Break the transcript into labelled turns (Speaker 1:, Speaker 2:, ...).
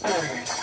Speaker 1: Selamat